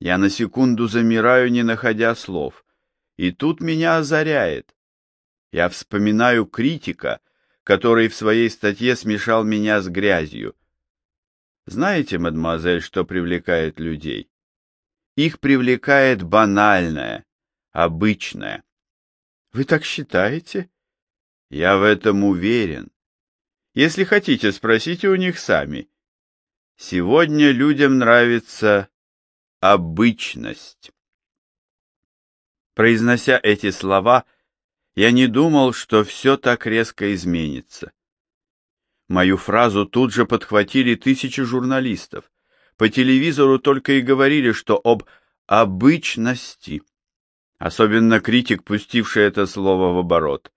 Я на секунду замираю, не находя слов. И тут меня озаряет. Я вспоминаю критика, который в своей статье смешал меня с грязью. Знаете, мадемуазель, что привлекает людей? Их привлекает банальное, обычное. Вы так считаете? Я в этом уверен. Если хотите, спросите у них сами. Сегодня людям нравится обычность. Произнося эти слова, я не думал, что все так резко изменится. Мою фразу тут же подхватили тысячи журналистов. По телевизору только и говорили, что об обычности. Особенно критик, пустивший это слово в оборот.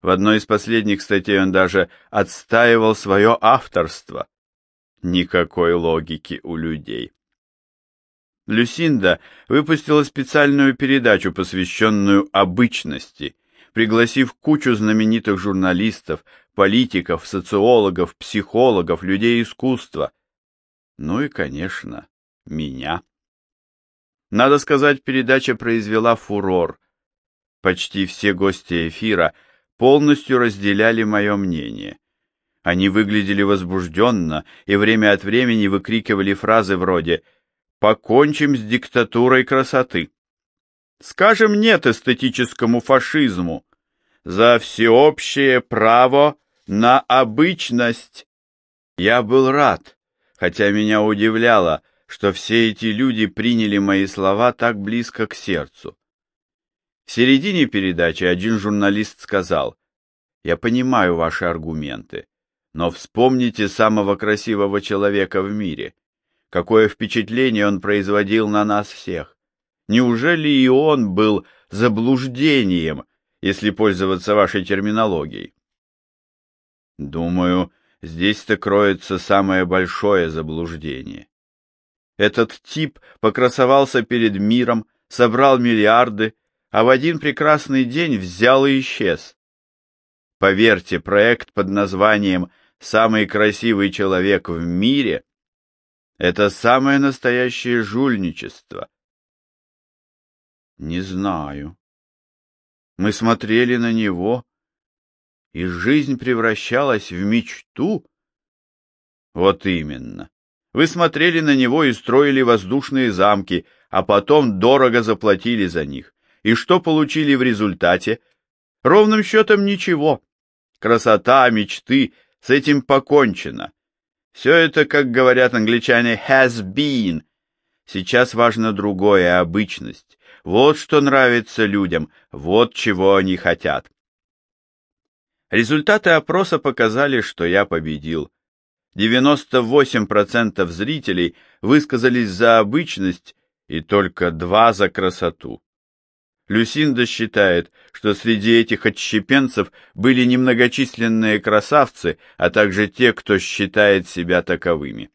В одной из последних статей он даже отстаивал свое авторство. Никакой логики у людей. Люсинда выпустила специальную передачу, посвященную обычности, пригласив кучу знаменитых журналистов, политиков, социологов, психологов, людей искусства. Ну и, конечно, меня. Надо сказать, передача произвела фурор. Почти все гости эфира полностью разделяли мое мнение. Они выглядели возбужденно и время от времени выкрикивали фразы вроде «Связь» покончим с диктатурой красоты. Скажем нет эстетическому фашизму за всеобщее право на обычность. Я был рад, хотя меня удивляло, что все эти люди приняли мои слова так близко к сердцу. В середине передачи один журналист сказал, «Я понимаю ваши аргументы, но вспомните самого красивого человека в мире. Какое впечатление он производил на нас всех! Неужели и он был заблуждением, если пользоваться вашей терминологией? Думаю, здесь-то кроется самое большое заблуждение. Этот тип покрасовался перед миром, собрал миллиарды, а в один прекрасный день взял и исчез. Поверьте, проект под названием «Самый красивый человек в мире» Это самое настоящее жульничество. Не знаю. Мы смотрели на него, и жизнь превращалась в мечту. Вот именно. Вы смотрели на него и строили воздушные замки, а потом дорого заплатили за них. И что получили в результате? Ровным счетом ничего. Красота, мечты, с этим покончено. Все это, как говорят англичане, has been. Сейчас важно другое, обычность. Вот что нравится людям, вот чего они хотят. Результаты опроса показали, что я победил. 98% зрителей высказались за обычность и только 2 за красоту. Люсинда считает, что среди этих отщепенцев были немногочисленные красавцы, а также те, кто считает себя таковыми.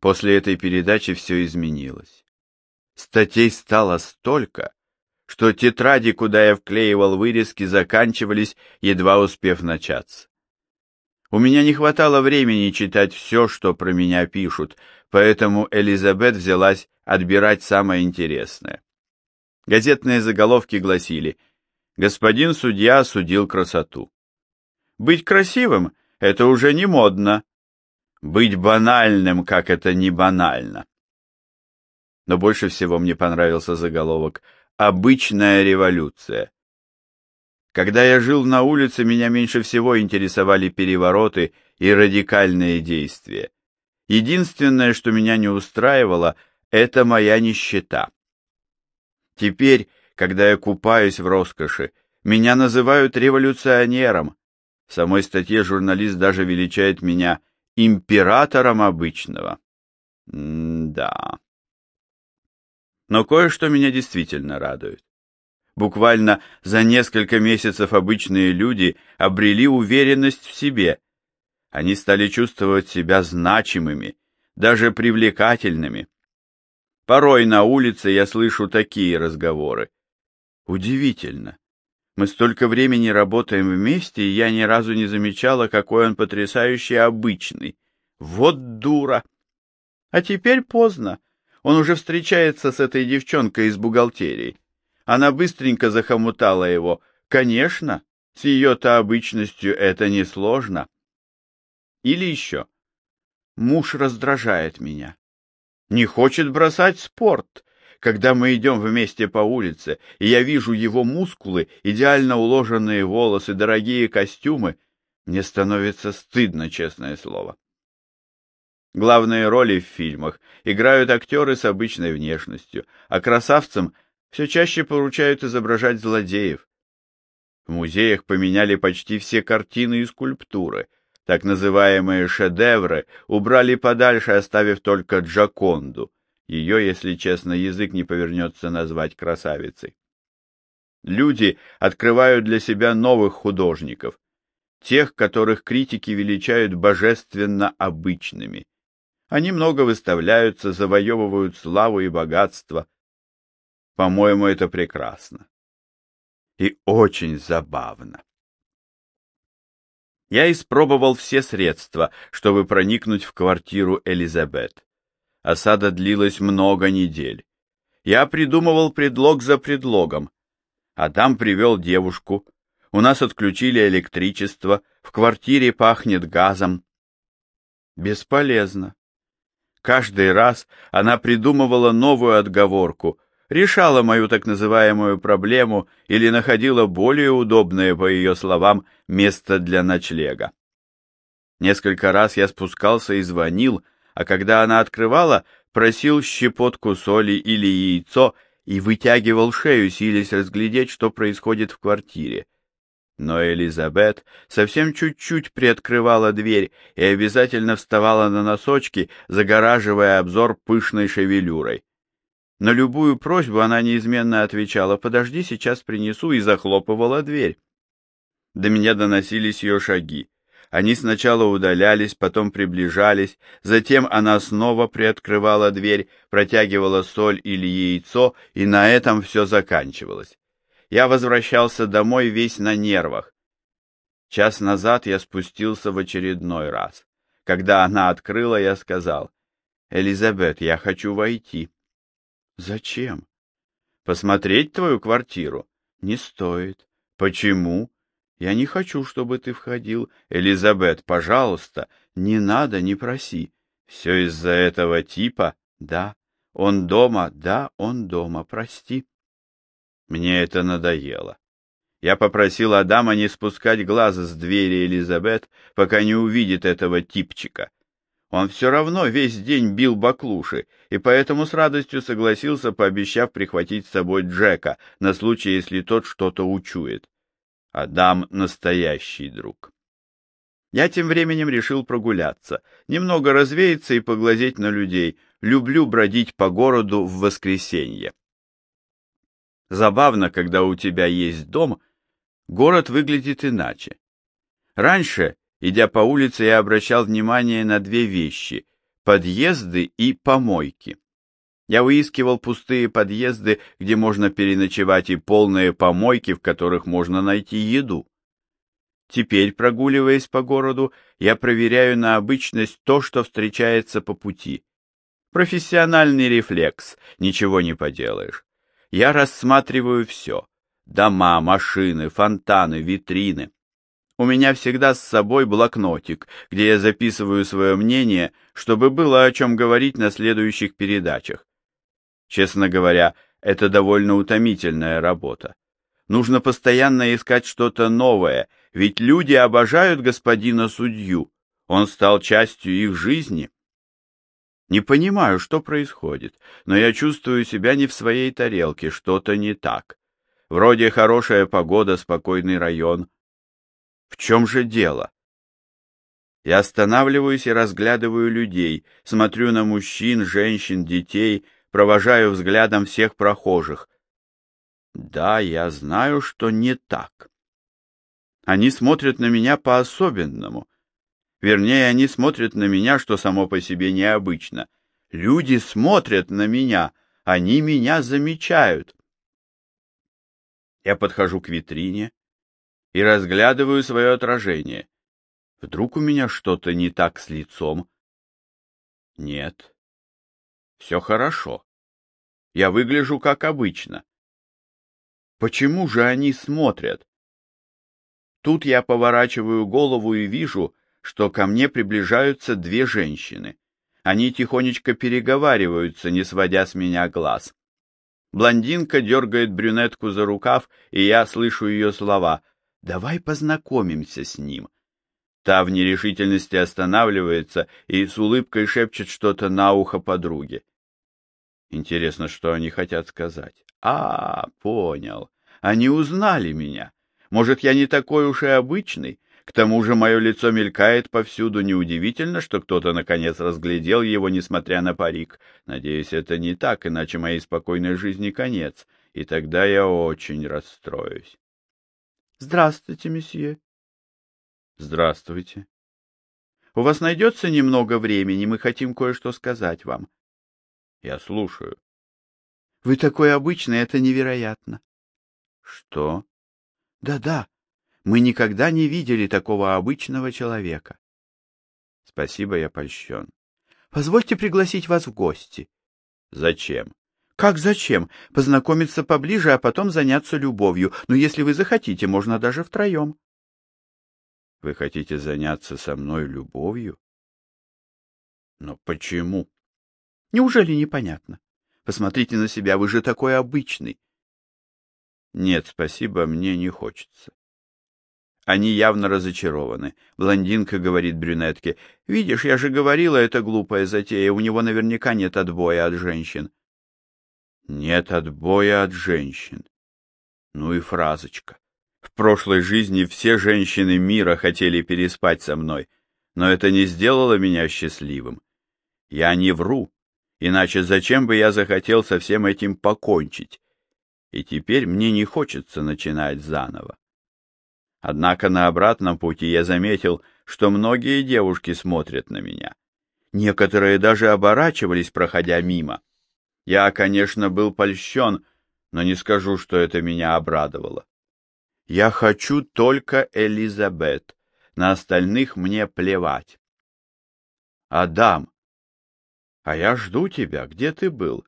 После этой передачи все изменилось. Статей стало столько, что тетради, куда я вклеивал вырезки, заканчивались, едва успев начаться. У меня не хватало времени читать все, что про меня пишут, поэтому Элизабет взялась отбирать самое интересное. Газетные заголовки гласили «Господин судья осудил красоту». Быть красивым — это уже не модно. Быть банальным, как это не банально. Но больше всего мне понравился заголовок «Обычная революция». Когда я жил на улице, меня меньше всего интересовали перевороты и радикальные действия. Единственное, что меня не устраивало, это моя нищета. Теперь, когда я купаюсь в роскоши, меня называют революционером. В самой статье журналист даже величает меня императором обычного. М-да. Но кое-что меня действительно радует. Буквально за несколько месяцев обычные люди обрели уверенность в себе. Они стали чувствовать себя значимыми, даже привлекательными. Порой на улице я слышу такие разговоры. Удивительно. Мы столько времени работаем вместе, и я ни разу не замечала, какой он потрясающий обычный. Вот дура! А теперь поздно. Он уже встречается с этой девчонкой из бухгалтерии. Она быстренько захомутала его. Конечно, с ее-то обычностью это несложно. Или еще. Муж раздражает меня. Не хочет бросать спорт. Когда мы идем вместе по улице, и я вижу его мускулы, идеально уложенные волосы, дорогие костюмы, мне становится стыдно, честное слово. Главные роли в фильмах играют актеры с обычной внешностью, а красавцам все чаще поручают изображать злодеев. В музеях поменяли почти все картины и скульптуры. Так называемые шедевры убрали подальше, оставив только Джаконду. Ее, если честно, язык не повернется назвать красавицей. Люди открывают для себя новых художников, тех, которых критики величают божественно обычными. Они много выставляются, завоевывают славу и богатство. По-моему, это прекрасно. И очень забавно. Я испробовал все средства, чтобы проникнуть в квартиру Элизабет. Осада длилась много недель. Я придумывал предлог за предлогом. Адам привел девушку. У нас отключили электричество, в квартире пахнет газом. Бесполезно. Каждый раз она придумывала новую отговорку, решала мою так называемую проблему или находила более удобное, по ее словам, место для ночлега. Несколько раз я спускался и звонил, а когда она открывала, просил щепотку соли или яйцо и вытягивал шею, силясь разглядеть, что происходит в квартире. Но Элизабет совсем чуть-чуть приоткрывала дверь и обязательно вставала на носочки, загораживая обзор пышной шевелюрой. На любую просьбу она неизменно отвечала «Подожди, сейчас принесу» и захлопывала дверь. До меня доносились ее шаги. Они сначала удалялись, потом приближались, затем она снова приоткрывала дверь, протягивала соль или яйцо, и на этом все заканчивалось. Я возвращался домой весь на нервах. Час назад я спустился в очередной раз. Когда она открыла, я сказал, «Элизабет, я хочу войти». «Зачем?» «Посмотреть твою квартиру?» «Не стоит». «Почему?» «Я не хочу, чтобы ты входил». «Элизабет, пожалуйста, не надо, не проси». «Все из-за этого типа?» «Да». «Он дома?» «Да, он дома, прости». Мне это надоело. Я попросил Адама не спускать глаза с двери Элизабет, пока не увидит этого типчика. Он все равно весь день бил баклуши, и поэтому с радостью согласился, пообещав прихватить с собой Джека на случай, если тот что-то учует. Адам — настоящий друг. Я тем временем решил прогуляться, немного развеяться и поглазеть на людей. Люблю бродить по городу в воскресенье. Забавно, когда у тебя есть дом, город выглядит иначе. Раньше, идя по улице, я обращал внимание на две вещи – подъезды и помойки. Я выискивал пустые подъезды, где можно переночевать, и полные помойки, в которых можно найти еду. Теперь, прогуливаясь по городу, я проверяю на обычность то, что встречается по пути. Профессиональный рефлекс, ничего не поделаешь. Я рассматриваю все. Дома, машины, фонтаны, витрины. У меня всегда с собой блокнотик, где я записываю свое мнение, чтобы было о чем говорить на следующих передачах. Честно говоря, это довольно утомительная работа. Нужно постоянно искать что-то новое, ведь люди обожают господина судью. Он стал частью их жизни. Не понимаю, что происходит, но я чувствую себя не в своей тарелке, что-то не так. Вроде хорошая погода, спокойный район. В чем же дело? Я останавливаюсь и разглядываю людей, смотрю на мужчин, женщин, детей, провожаю взглядом всех прохожих. Да, я знаю, что не так. Они смотрят на меня по-особенному, Вернее, они смотрят на меня, что само по себе необычно. Люди смотрят на меня, они меня замечают. Я подхожу к витрине и разглядываю свое отражение. Вдруг у меня что-то не так с лицом? Нет. Все хорошо. Я выгляжу как обычно. Почему же они смотрят? Тут я поворачиваю голову и вижу, что ко мне приближаются две женщины. Они тихонечко переговариваются, не сводя с меня глаз. Блондинка дергает брюнетку за рукав, и я слышу ее слова «Давай познакомимся с ним». Та в нерешительности останавливается и с улыбкой шепчет что-то на ухо подруге. Интересно, что они хотят сказать. А, понял. Они узнали меня. Может, я не такой уж и обычный? К тому же мое лицо мелькает повсюду. Неудивительно, что кто-то наконец разглядел его, несмотря на парик. Надеюсь, это не так, иначе моей спокойной жизни конец, и тогда я очень расстроюсь. — Здравствуйте, месье. — Здравствуйте. — У вас найдется немного времени, мы хотим кое-что сказать вам. — Я слушаю. — Вы такой обычный, это невероятно. — Что? Да — Да-да, мы никогда не видели такого обычного человека. — Спасибо, я польщен. — Позвольте пригласить вас в гости. — Зачем? — Как зачем? Познакомиться поближе, а потом заняться любовью. Но если вы захотите, можно даже втроем. — Вы хотите заняться со мной любовью? — Но почему? — Неужели непонятно? Посмотрите на себя, вы же такой обычный. — Нет, спасибо, мне не хочется. Они явно разочарованы. Блондинка говорит брюнетке, «Видишь, я же говорила, это глупая затея, у него наверняка нет отбоя от женщин». «Нет отбоя от женщин». Ну и фразочка. В прошлой жизни все женщины мира хотели переспать со мной, но это не сделало меня счастливым. Я не вру, иначе зачем бы я захотел со всем этим покончить? И теперь мне не хочется начинать заново. Однако на обратном пути я заметил, что многие девушки смотрят на меня. Некоторые даже оборачивались, проходя мимо. Я, конечно, был польщен, но не скажу, что это меня обрадовало. Я хочу только Элизабет, на остальных мне плевать. Адам, а я жду тебя, где ты был?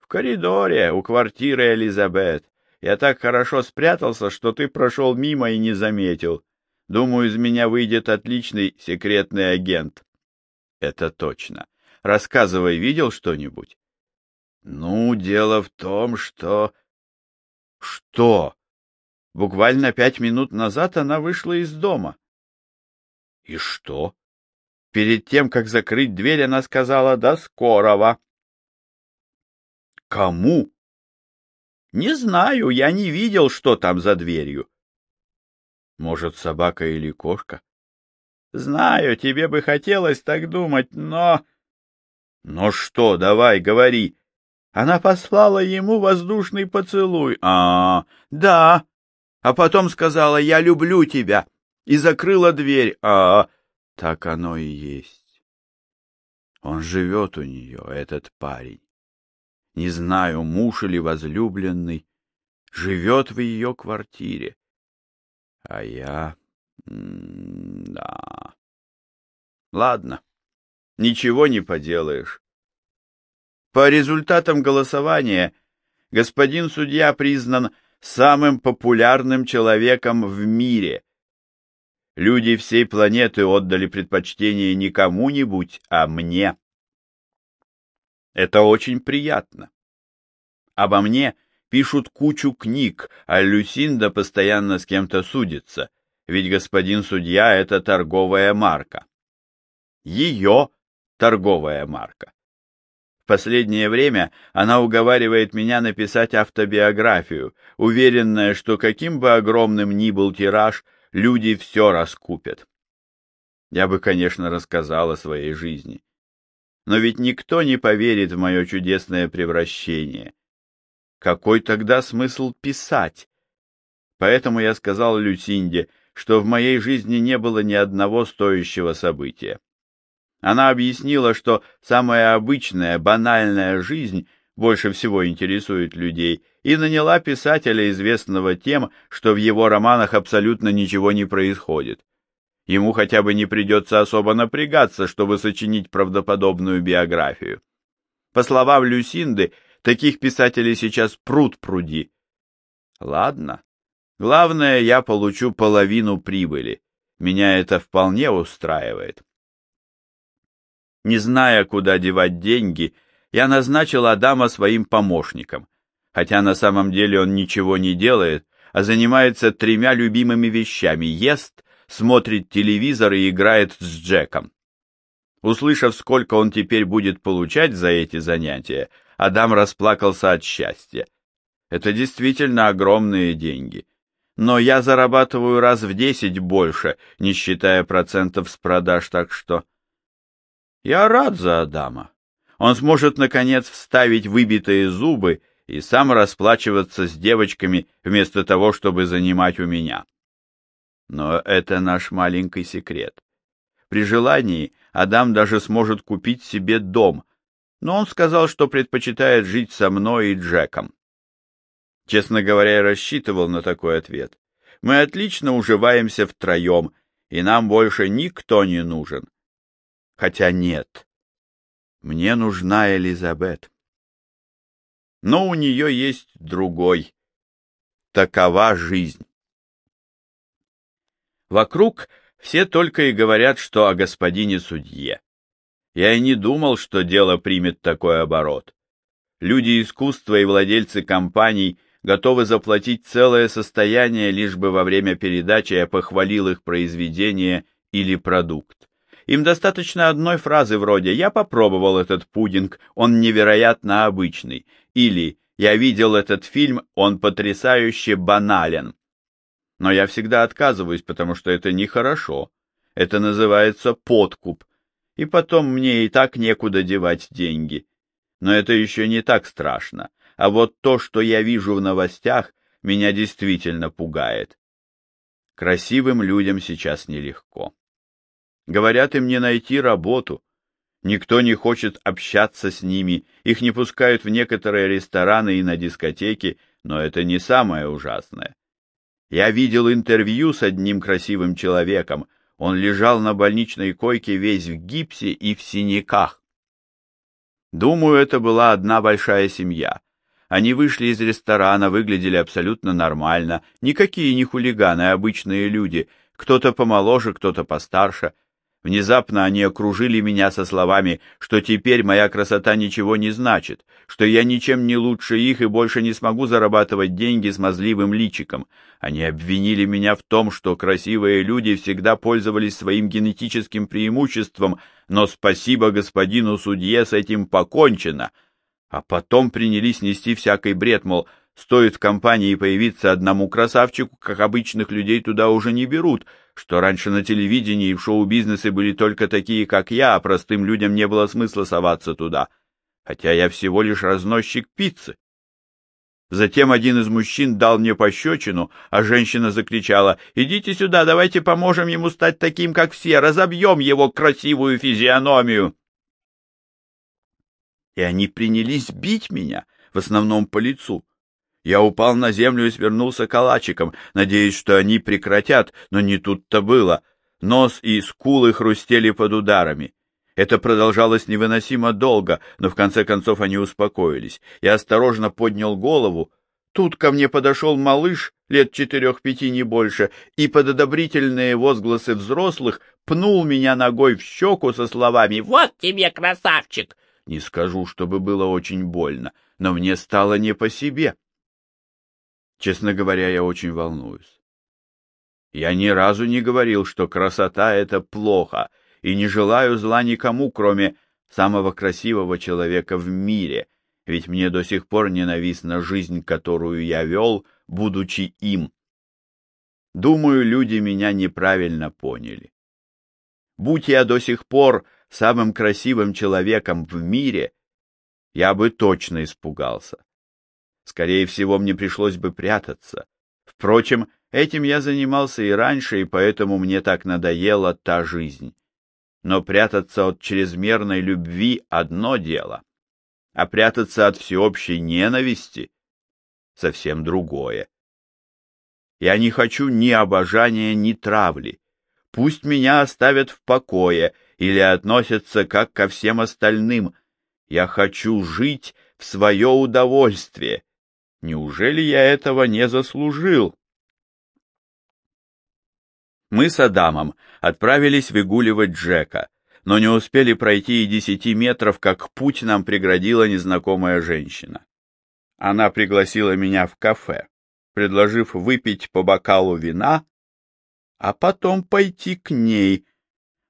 В коридоре, у квартиры Элизабет. Я так хорошо спрятался, что ты прошел мимо и не заметил. Думаю, из меня выйдет отличный секретный агент. Это точно. Рассказывай, видел что-нибудь? Ну, дело в том, что... Что? Буквально пять минут назад она вышла из дома. И что? Перед тем, как закрыть дверь, она сказала «до скорого». Кому? Не знаю, я не видел, что там за дверью. Может, собака или кошка? Знаю, тебе бы хотелось так думать, но... Но что, давай, говори. Она послала ему воздушный поцелуй. А, да. А потом сказала, я люблю тебя. И закрыла дверь. А, так оно и есть. Он живет у нее, этот парень не знаю, муж или возлюбленный, живет в ее квартире. А я... да... Ладно, ничего не поделаешь. По результатам голосования господин судья признан самым популярным человеком в мире. Люди всей планеты отдали предпочтение не кому-нибудь, а мне. Это очень приятно. Обо мне пишут кучу книг, а Люсинда постоянно с кем-то судится, ведь господин судья — это торговая марка. Ее торговая марка. В последнее время она уговаривает меня написать автобиографию, уверенная, что каким бы огромным ни был тираж, люди все раскупят. Я бы, конечно, рассказал о своей жизни но ведь никто не поверит в мое чудесное превращение. Какой тогда смысл писать? Поэтому я сказал Люсинде, что в моей жизни не было ни одного стоящего события. Она объяснила, что самая обычная, банальная жизнь больше всего интересует людей, и наняла писателя, известного тем, что в его романах абсолютно ничего не происходит. Ему хотя бы не придется особо напрягаться, чтобы сочинить правдоподобную биографию. По словам Люсинды, таких писателей сейчас пруд пруди. Ладно. Главное, я получу половину прибыли. Меня это вполне устраивает. Не зная, куда девать деньги, я назначил Адама своим помощником, хотя на самом деле он ничего не делает, а занимается тремя любимыми вещами – ест, смотрит телевизор и играет с Джеком. Услышав, сколько он теперь будет получать за эти занятия, Адам расплакался от счастья. Это действительно огромные деньги. Но я зарабатываю раз в десять больше, не считая процентов с продаж, так что... Я рад за Адама. Он сможет, наконец, вставить выбитые зубы и сам расплачиваться с девочками вместо того, чтобы занимать у меня. Но это наш маленький секрет. При желании Адам даже сможет купить себе дом, но он сказал, что предпочитает жить со мной и Джеком. Честно говоря, я рассчитывал на такой ответ. Мы отлично уживаемся втроем, и нам больше никто не нужен. Хотя нет, мне нужна Элизабет. Но у нее есть другой. Такова жизнь. Вокруг все только и говорят, что о господине судье. Я и не думал, что дело примет такой оборот. Люди искусства и владельцы компаний готовы заплатить целое состояние, лишь бы во время передачи я похвалил их произведение или продукт. Им достаточно одной фразы вроде «Я попробовал этот пудинг, он невероятно обычный» или «Я видел этот фильм, он потрясающе банален». Но я всегда отказываюсь, потому что это нехорошо. Это называется подкуп. И потом мне и так некуда девать деньги. Но это еще не так страшно. А вот то, что я вижу в новостях, меня действительно пугает. Красивым людям сейчас нелегко. Говорят им не найти работу. Никто не хочет общаться с ними, их не пускают в некоторые рестораны и на дискотеки, но это не самое ужасное. Я видел интервью с одним красивым человеком. Он лежал на больничной койке весь в гипсе и в синяках. Думаю, это была одна большая семья. Они вышли из ресторана, выглядели абсолютно нормально, никакие не хулиганы, а обычные люди, кто-то помоложе, кто-то постарше — Внезапно они окружили меня со словами, что теперь моя красота ничего не значит, что я ничем не лучше их и больше не смогу зарабатывать деньги с мазливым личиком. Они обвинили меня в том, что красивые люди всегда пользовались своим генетическим преимуществом, но спасибо господину судье с этим покончено. А потом принялись нести всякий бред, мол, Стоит в компании появиться одному красавчику, как обычных людей туда уже не берут, что раньше на телевидении и в шоу-бизнесе были только такие, как я, а простым людям не было смысла соваться туда, хотя я всего лишь разносчик пиццы. Затем один из мужчин дал мне пощечину, а женщина закричала, «Идите сюда, давайте поможем ему стать таким, как все, разобьем его красивую физиономию!» И они принялись бить меня, в основном по лицу. Я упал на землю и свернулся калачиком, надеясь, что они прекратят, но не тут-то было. Нос и скулы хрустели под ударами. Это продолжалось невыносимо долго, но в конце концов они успокоились. Я осторожно поднял голову. Тут ко мне подошел малыш, лет четырех-пяти, не больше, и под одобрительные возгласы взрослых пнул меня ногой в щеку со словами «Вот тебе, красавчик!» Не скажу, чтобы было очень больно, но мне стало не по себе. Честно говоря, я очень волнуюсь. Я ни разу не говорил, что красота — это плохо, и не желаю зла никому, кроме самого красивого человека в мире, ведь мне до сих пор ненавистна жизнь, которую я вел, будучи им. Думаю, люди меня неправильно поняли. Будь я до сих пор самым красивым человеком в мире, я бы точно испугался. Скорее всего, мне пришлось бы прятаться. Впрочем, этим я занимался и раньше, и поэтому мне так надоела та жизнь. Но прятаться от чрезмерной любви — одно дело, а прятаться от всеобщей ненависти — совсем другое. Я не хочу ни обожания, ни травли. Пусть меня оставят в покое или относятся как ко всем остальным. Я хочу жить в свое удовольствие. Неужели я этого не заслужил? Мы с Адамом отправились выгуливать Джека, но не успели пройти и десяти метров, как путь нам преградила незнакомая женщина. Она пригласила меня в кафе, предложив выпить по бокалу вина, а потом пойти к ней,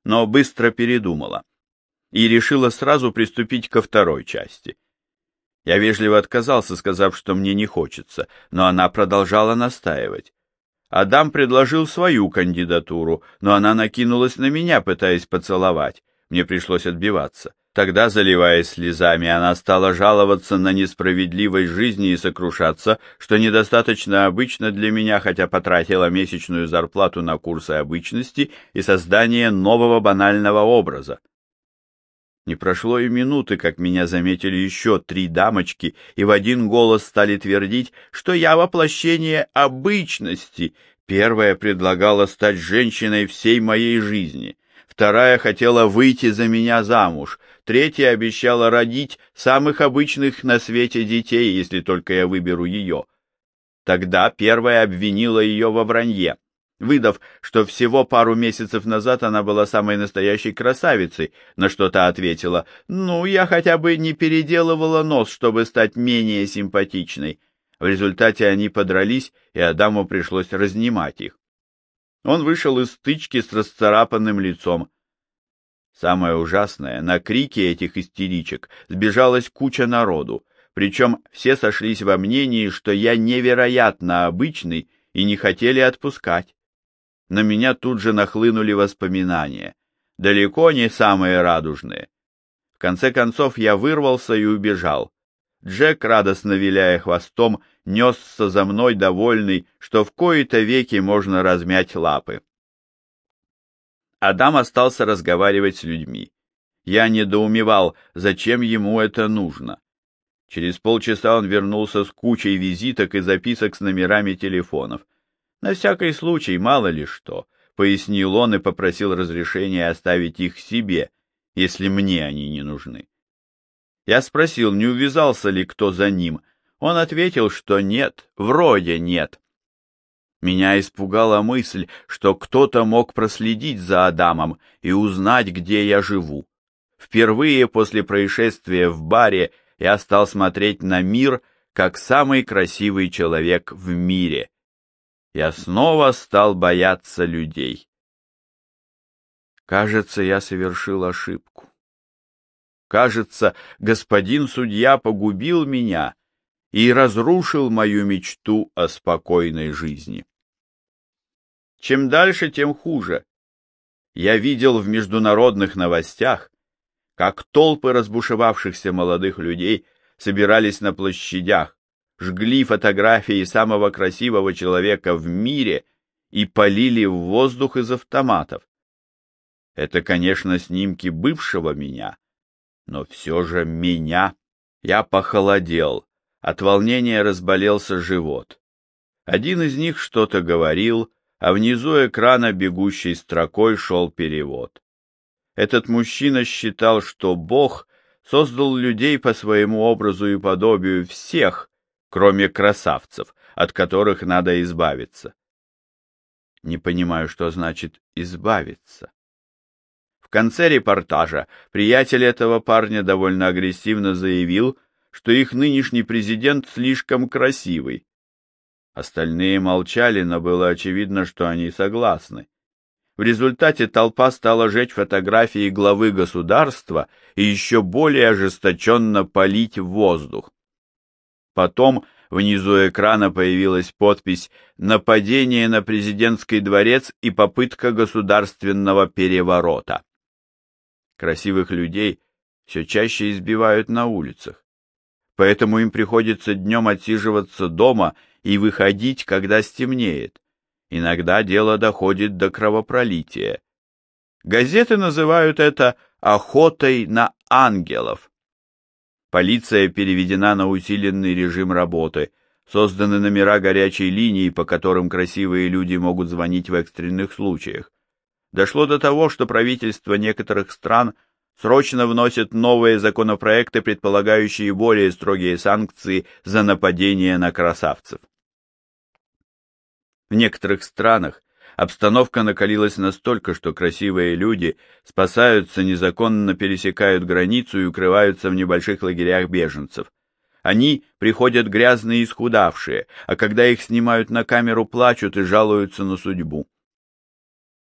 но быстро передумала и решила сразу приступить ко второй части. Я вежливо отказался, сказав, что мне не хочется, но она продолжала настаивать. Адам предложил свою кандидатуру, но она накинулась на меня, пытаясь поцеловать. Мне пришлось отбиваться. Тогда, заливаясь слезами, она стала жаловаться на несправедливость жизни и сокрушаться, что недостаточно обычно для меня, хотя потратила месячную зарплату на курсы обычности и создание нового банального образа. Не прошло и минуты, как меня заметили еще три дамочки и в один голос стали твердить, что я воплощение обычности. Первая предлагала стать женщиной всей моей жизни — вторая хотела выйти за меня замуж, третья обещала родить самых обычных на свете детей, если только я выберу ее. Тогда первая обвинила ее во вранье, выдав, что всего пару месяцев назад она была самой настоящей красавицей, на что та ответила, «Ну, я хотя бы не переделывала нос, чтобы стать менее симпатичной». В результате они подрались, и Адаму пришлось разнимать их. Он вышел из стычки с расцарапанным лицом. Самое ужасное, на крики этих истеричек сбежалась куча народу, причем все сошлись во мнении, что я невероятно обычный и не хотели отпускать. На меня тут же нахлынули воспоминания, далеко не самые радужные. В конце концов я вырвался и убежал. Джек, радостно виляя хвостом, несся за мной довольный, что в кои-то веки можно размять лапы. Адам остался разговаривать с людьми. Я недоумевал, зачем ему это нужно. Через полчаса он вернулся с кучей визиток и записок с номерами телефонов. На всякий случай, мало ли что, пояснил он и попросил разрешения оставить их себе, если мне они не нужны. Я спросил, не увязался ли кто за ним. Он ответил, что нет, вроде нет. Меня испугала мысль, что кто-то мог проследить за Адамом и узнать, где я живу. Впервые после происшествия в баре я стал смотреть на мир как самый красивый человек в мире. Я снова стал бояться людей. Кажется, я совершил ошибку. Кажется, господин судья погубил меня и разрушил мою мечту о спокойной жизни. Чем дальше, тем хуже. Я видел в международных новостях, как толпы разбушевавшихся молодых людей собирались на площадях, жгли фотографии самого красивого человека в мире и полили в воздух из автоматов. Это, конечно, снимки бывшего меня, но все же меня. Я похолодел, от волнения разболелся живот. Один из них что-то говорил, а внизу экрана бегущей строкой шел перевод. Этот мужчина считал, что Бог создал людей по своему образу и подобию всех, кроме красавцев, от которых надо избавиться. Не понимаю, что значит «избавиться» конце репортажа приятель этого парня довольно агрессивно заявил, что их нынешний президент слишком красивый. Остальные молчали, но было очевидно, что они согласны. В результате толпа стала жечь фотографии главы государства и еще более ожесточенно палить в воздух. Потом внизу экрана появилась подпись «Нападение на президентский дворец и попытка государственного переворота». Красивых людей все чаще избивают на улицах. Поэтому им приходится днем отсиживаться дома и выходить, когда стемнеет. Иногда дело доходит до кровопролития. Газеты называют это «охотой на ангелов». Полиция переведена на усиленный режим работы, созданы номера горячей линии, по которым красивые люди могут звонить в экстренных случаях дошло до того, что правительства некоторых стран срочно вносят новые законопроекты, предполагающие более строгие санкции за нападение на красавцев. В некоторых странах обстановка накалилась настолько, что красивые люди спасаются, незаконно пересекают границу и укрываются в небольших лагерях беженцев. Они приходят грязные и исхудавшие, а когда их снимают на камеру, плачут и жалуются на судьбу.